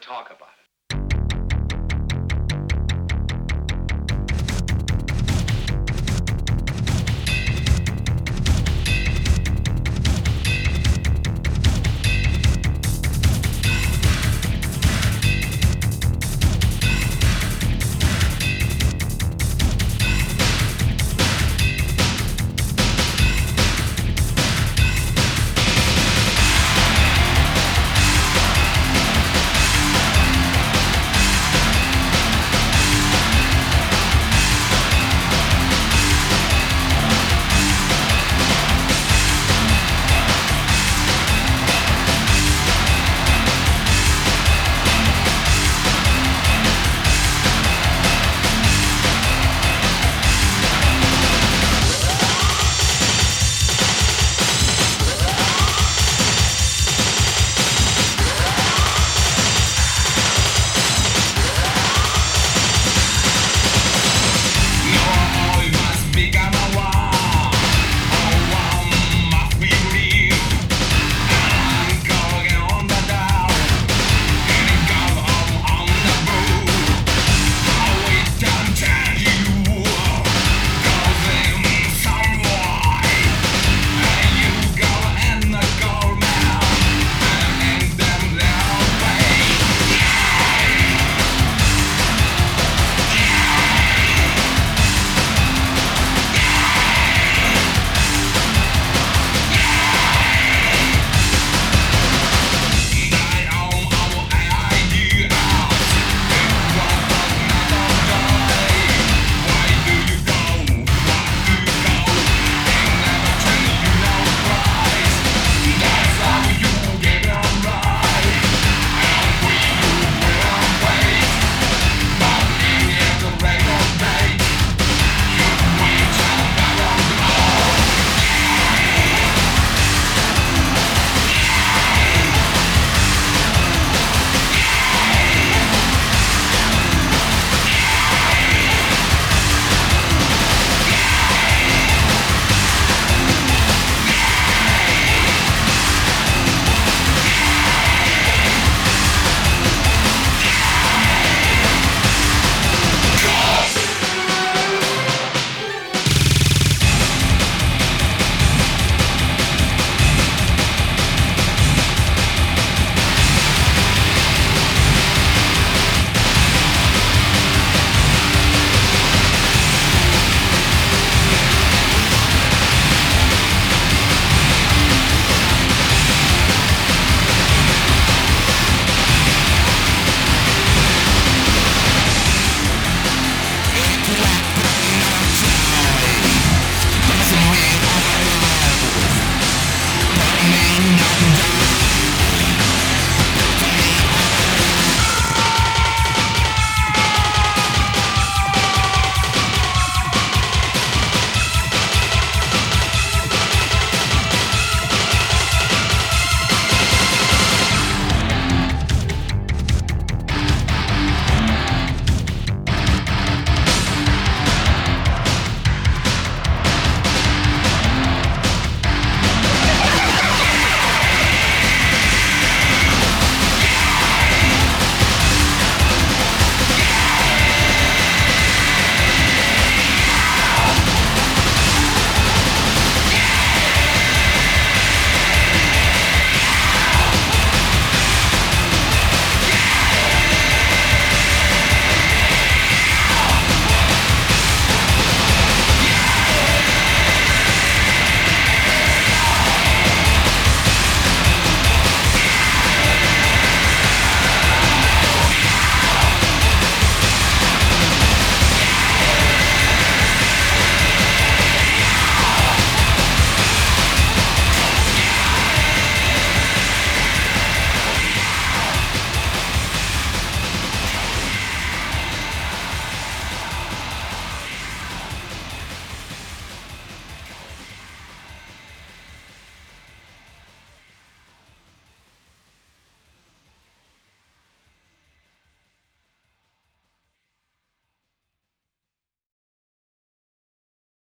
to talk about.